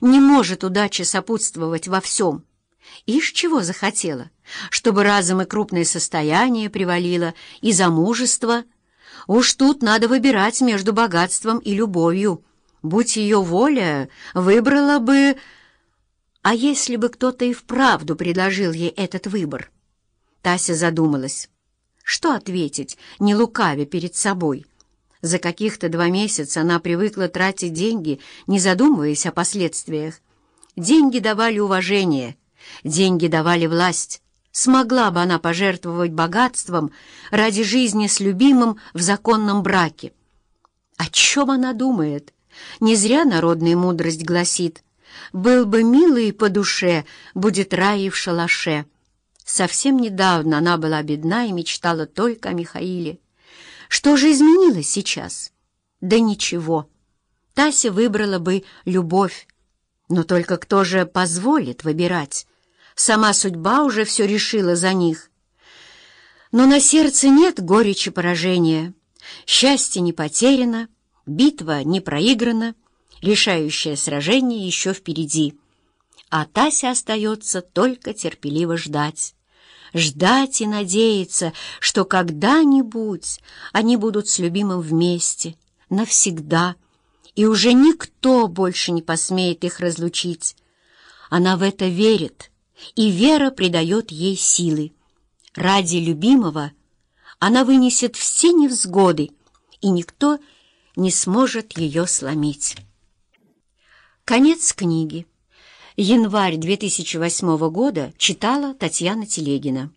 Не может удача сопутствовать во всем. Ишь чего захотела, чтобы разом и крупное состояние привалило, и замужество. Уж тут надо выбирать между богатством и любовью. Будь ее воля, выбрала бы... А если бы кто-то и вправду предложил ей этот выбор? Тася задумалась. Что ответить, не лукавя перед собой? За каких-то два месяца она привыкла тратить деньги, не задумываясь о последствиях. Деньги давали уважение, деньги давали власть. Смогла бы она пожертвовать богатством ради жизни с любимым в законном браке. О чем она думает? Не зря народная мудрость гласит «Был бы милый по душе, будет рай в шалаше». Совсем недавно она была бедна и мечтала только о Михаиле. Что же изменилось сейчас? Да ничего. Тася выбрала бы любовь. Но только кто же позволит выбирать? Сама судьба уже все решила за них. Но на сердце нет горечи поражения. Счастье не потеряно, битва не проиграна, решающее сражение еще впереди. А Тася остается только терпеливо ждать ждать и надеяться, что когда-нибудь они будут с любимым вместе, навсегда, и уже никто больше не посмеет их разлучить. Она в это верит, и вера придает ей силы. Ради любимого она вынесет все невзгоды, и никто не сможет ее сломить. Конец книги. Январь 2008 года читала Татьяна Телегина.